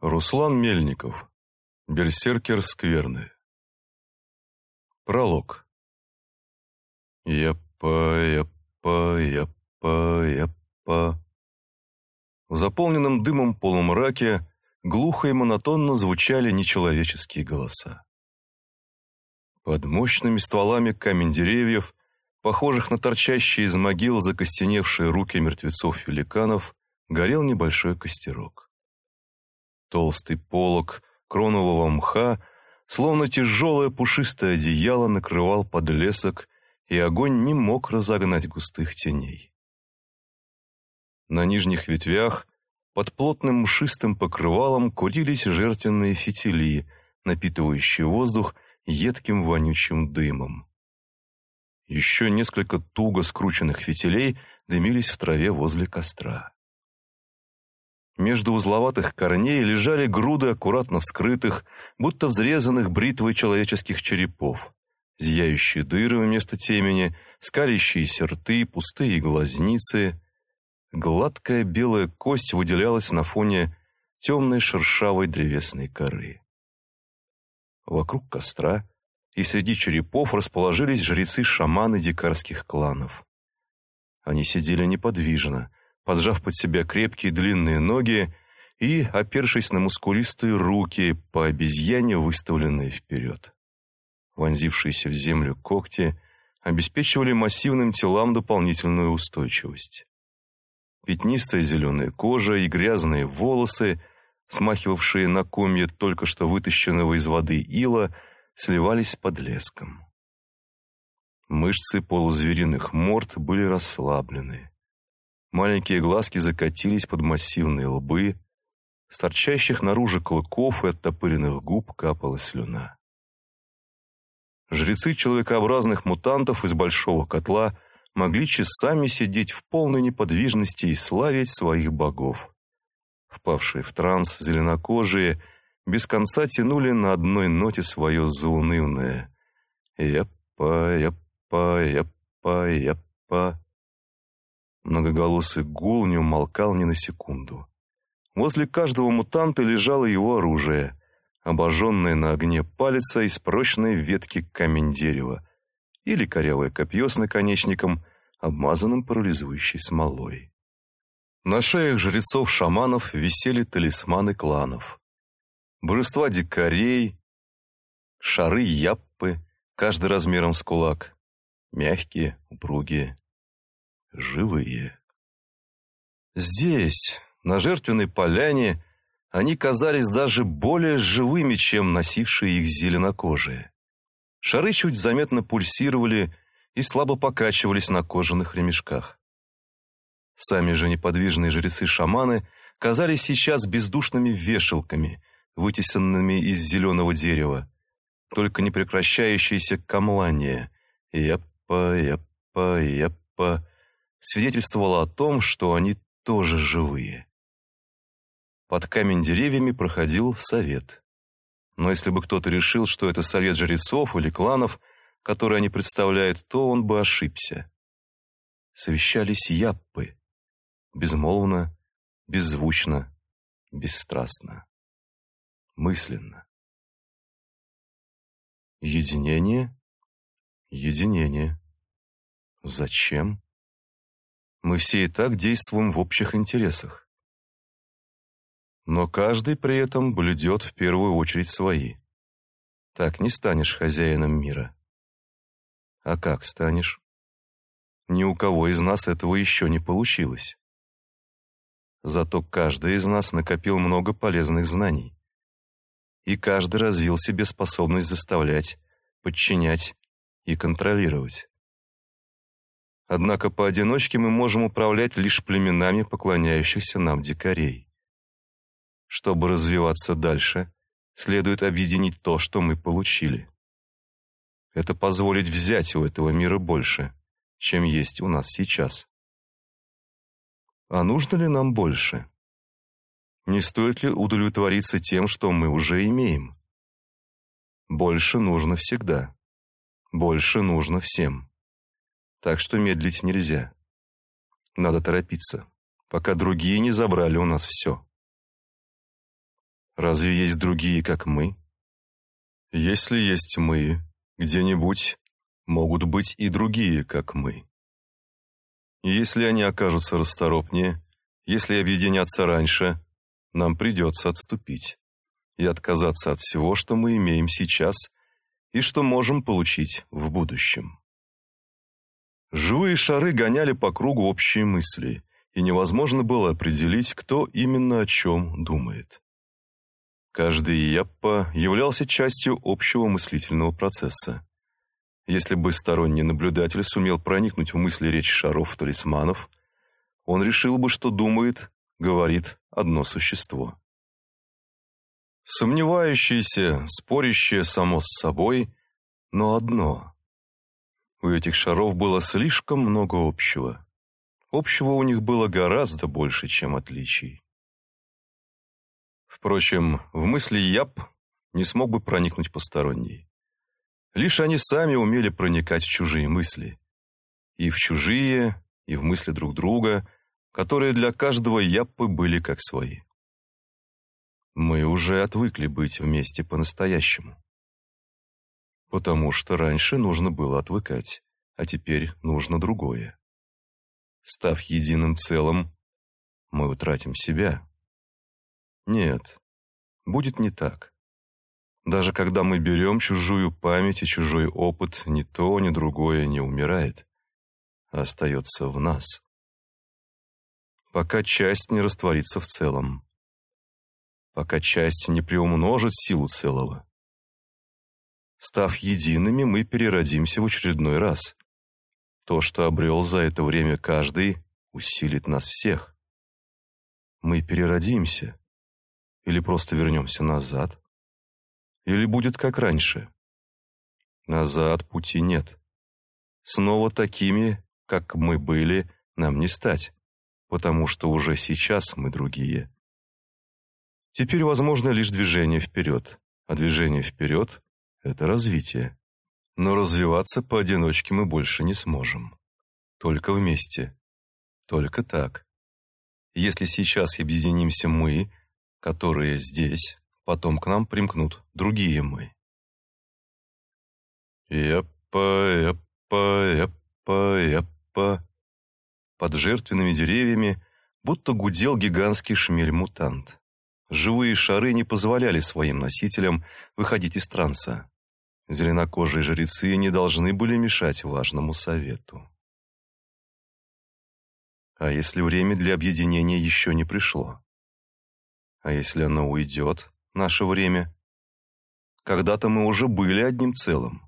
Руслан Мельников. Берсеркер скверны. Пролог. Япа, япа, япа, япа. В заполненном дымом полумраке глухо и монотонно звучали нечеловеческие голоса. Под мощными стволами камень деревьев, похожих на торчащие из могил закостеневшие руки мертвецов-великанов, горел небольшой костерок. Толстый полог кронового мха, словно тяжелое пушистое одеяло, накрывал подлесок, и огонь не мог разогнать густых теней. На нижних ветвях под плотным мшистым покрывалом курились жертвенные фитили, напитывающие воздух едким вонючим дымом. Еще несколько туго скрученных фитилей дымились в траве возле костра. Между узловатых корней лежали груды аккуратно вскрытых, будто взрезанных бритвой человеческих черепов. Зияющие дыры вместо темени, скалящиеся рты, пустые глазницы. Гладкая белая кость выделялась на фоне темной шершавой древесной коры. Вокруг костра и среди черепов расположились жрецы-шаманы дикарских кланов. Они сидели неподвижно, поджав под себя крепкие длинные ноги и опершись на мускулистые руки, по обезьяне выставленные вперед. Вонзившиеся в землю когти обеспечивали массивным телам дополнительную устойчивость. Пятнистая зеленая кожа и грязные волосы, смахивавшие на комья только что вытащенного из воды ила, сливались с подлеском. Мышцы полузвериных морд были расслаблены. Маленькие глазки закатились под массивные лбы, с торчащих наружу клыков и оттопыренных губ капала слюна. Жрецы человекообразных мутантов из большого котла могли часами сидеть в полной неподвижности и славить своих богов. Впавшие в транс зеленокожие без конца тянули на одной ноте свое заунывное «Япа, япа, япа, япа». Многоголосый гул не умолкал ни на секунду. Возле каждого мутанта лежало его оружие, обожженное на огне палица из прочной ветки камень дерева или корявое копье с наконечником, обмазанным парализующей смолой. На шеях жрецов-шаманов висели талисманы кланов. Божества дикарей, шары яппы, каждый размером с кулак, мягкие, упругие живые. Здесь, на жертвенной поляне, они казались даже более живыми, чем носившие их зеленокожие. Шары чуть заметно пульсировали и слабо покачивались на кожаных ремешках. Сами же неподвижные жрецы-шаманы казались сейчас бездушными вешалками, вытесанными из зеленого дерева, только непрекращающееся камлание. Япа, япа, япа, свидетельствовало о том, что они тоже живые. Под камень деревьями проходил совет. Но если бы кто-то решил, что это совет жрецов или кланов, которые они представляют, то он бы ошибся. Совещались яппы. Безмолвно, беззвучно, бесстрастно. Мысленно. Единение? Единение. Зачем? Мы все и так действуем в общих интересах. Но каждый при этом блюдет в первую очередь свои. Так не станешь хозяином мира. А как станешь? Ни у кого из нас этого еще не получилось. Зато каждый из нас накопил много полезных знаний. И каждый развил себе способность заставлять, подчинять и контролировать. Однако поодиночке мы можем управлять лишь племенами поклоняющихся нам дикарей. Чтобы развиваться дальше, следует объединить то, что мы получили. Это позволит взять у этого мира больше, чем есть у нас сейчас. А нужно ли нам больше? Не стоит ли удовлетвориться тем, что мы уже имеем? Больше нужно всегда. Больше нужно всем. Так что медлить нельзя. Надо торопиться, пока другие не забрали у нас все. Разве есть другие, как мы? Если есть мы, где-нибудь могут быть и другие, как мы. Если они окажутся расторопнее, если объединятся раньше, нам придется отступить и отказаться от всего, что мы имеем сейчас и что можем получить в будущем. Живые шары гоняли по кругу общие мысли, и невозможно было определить, кто именно о чем думает. Каждый яппа являлся частью общего мыслительного процесса. Если бы сторонний наблюдатель сумел проникнуть в мысли речи шаров-талисманов, он решил бы, что думает, говорит одно существо. Сомневающееся, спорящее само с собой, но одно. У этих шаров было слишком много общего. Общего у них было гораздо больше, чем отличий. Впрочем, в мысли Яп не смог бы проникнуть посторонний. Лишь они сами умели проникать в чужие мысли. И в чужие, и в мысли друг друга, которые для каждого Яппы были как свои. Мы уже отвыкли быть вместе по-настоящему. Потому что раньше нужно было отвыкать, а теперь нужно другое. Став единым целым, мы утратим себя. Нет, будет не так. Даже когда мы берем чужую память и чужой опыт, ни то, ни другое не умирает, а остается в нас. Пока часть не растворится в целом пока часть не приумножит силу целого. Став едиными, мы переродимся в очередной раз. То, что обрел за это время каждый, усилит нас всех. Мы переродимся. Или просто вернемся назад. Или будет как раньше. Назад пути нет. Снова такими, как мы были, нам не стать, потому что уже сейчас мы другие. Теперь возможно лишь движение вперед, а движение вперед – это развитие. Но развиваться поодиночке мы больше не сможем. Только вместе. Только так. Если сейчас объединимся мы, которые здесь, потом к нам примкнут другие мы. Эппа, эппа, эппа, эппа. Под жертвенными деревьями будто гудел гигантский шмель-мутант. Живые шары не позволяли своим носителям выходить из транса. Зеленокожие жрецы не должны были мешать важному совету. А если время для объединения еще не пришло? А если оно уйдет, наше время? Когда-то мы уже были одним целым.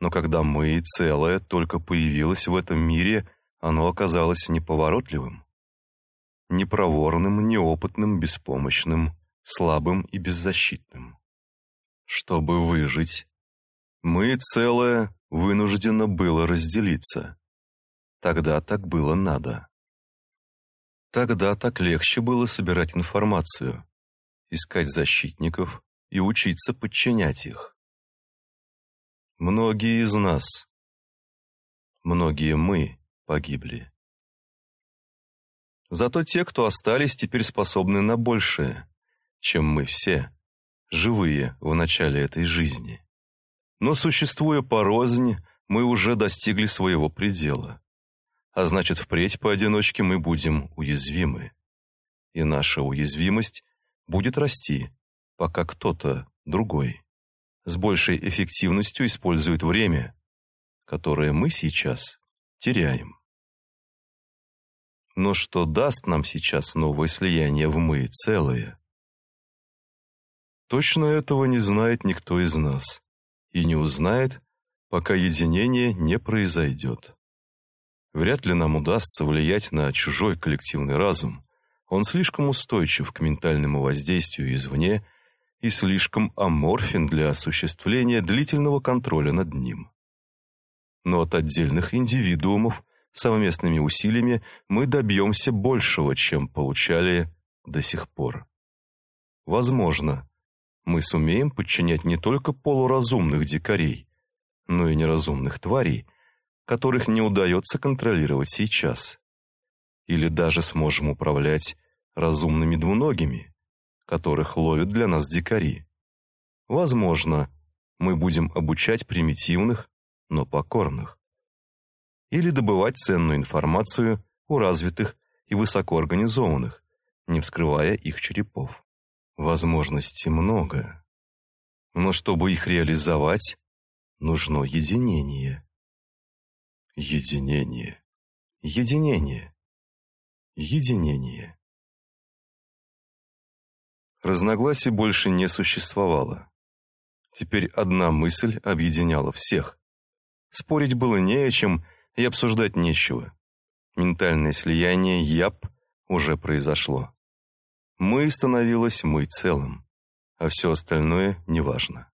Но когда мы, целое, только появилось в этом мире, оно оказалось неповоротливым непроворным, неопытным, беспомощным, слабым и беззащитным. Чтобы выжить, мы целое вынуждено было разделиться. Тогда так было надо. Тогда так легче было собирать информацию, искать защитников и учиться подчинять их. Многие из нас, многие мы погибли. Зато те, кто остались, теперь способны на большее, чем мы все, живые в начале этой жизни. Но существуя порознь, мы уже достигли своего предела. А значит, впредь поодиночке мы будем уязвимы. И наша уязвимость будет расти, пока кто-то другой с большей эффективностью использует время, которое мы сейчас теряем. Но что даст нам сейчас новое слияние в мы целое? Точно этого не знает никто из нас. И не узнает, пока единение не произойдет. Вряд ли нам удастся влиять на чужой коллективный разум. Он слишком устойчив к ментальному воздействию извне и слишком аморфен для осуществления длительного контроля над ним. Но от отдельных индивидуумов – совместными усилиями мы добьемся большего, чем получали до сих пор. Возможно, мы сумеем подчинять не только полуразумных дикарей, но и неразумных тварей, которых не удается контролировать сейчас. Или даже сможем управлять разумными двуногими, которых ловят для нас дикари. Возможно, мы будем обучать примитивных, но покорных. Или добывать ценную информацию у развитых и высокоорганизованных, не вскрывая их черепов. Возможностей много. Но чтобы их реализовать, нужно единение. Единение. Единение. Единение. Разногласий больше не существовало. Теперь одна мысль объединяла всех. Спорить было не о чем и обсуждать нечего. Ментальное слияние ЯП уже произошло. Мы становилось мы целым, а все остальное неважно.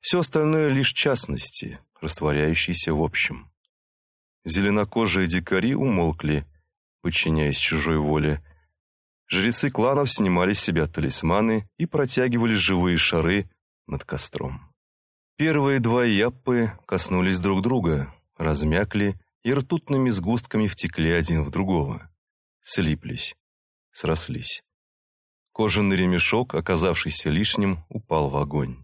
Все остальное лишь частности, растворяющиеся в общем. Зеленокожие дикари умолкли, подчиняясь чужой воле, Жрецы кланов снимали с себя талисманы и протягивали живые шары над костром. Первые два яппы коснулись друг друга, размякли и ртутными сгустками втекли один в другого. Слиплись, срослись. Кожаный ремешок, оказавшийся лишним, упал в огонь.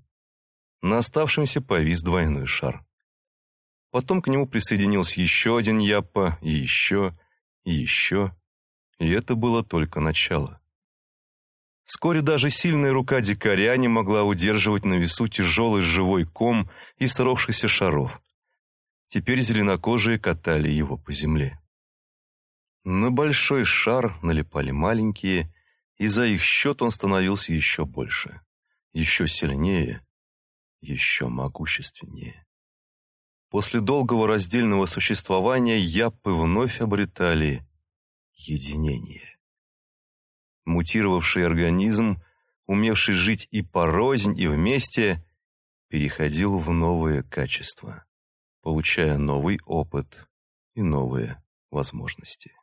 На оставшемся повис двойной шар. Потом к нему присоединился еще один яппа, и еще, и еще. И это было только начало. Вскоре даже сильная рука дикаря не могла удерживать на весу тяжелый живой ком из сросшихся шаров. Теперь зеленокожие катали его по земле. На большой шар налипали маленькие, и за их счет он становился еще больше, еще сильнее, еще могущественнее. После долгого раздельного существования япы вновь обретали единение. Мутировавший организм, умевший жить и порознь, и вместе, переходил в новые качества, получая новый опыт и новые возможности.